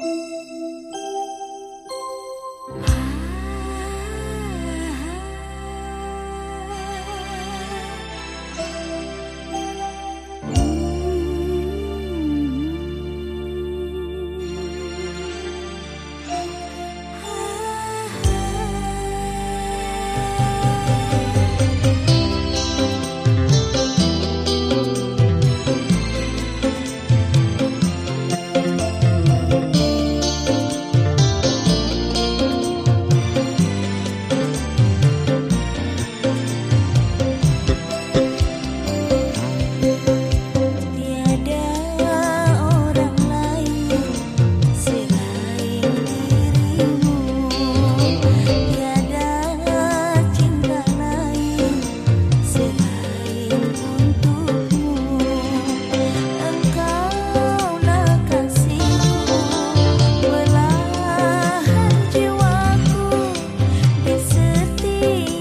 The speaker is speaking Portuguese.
Música see.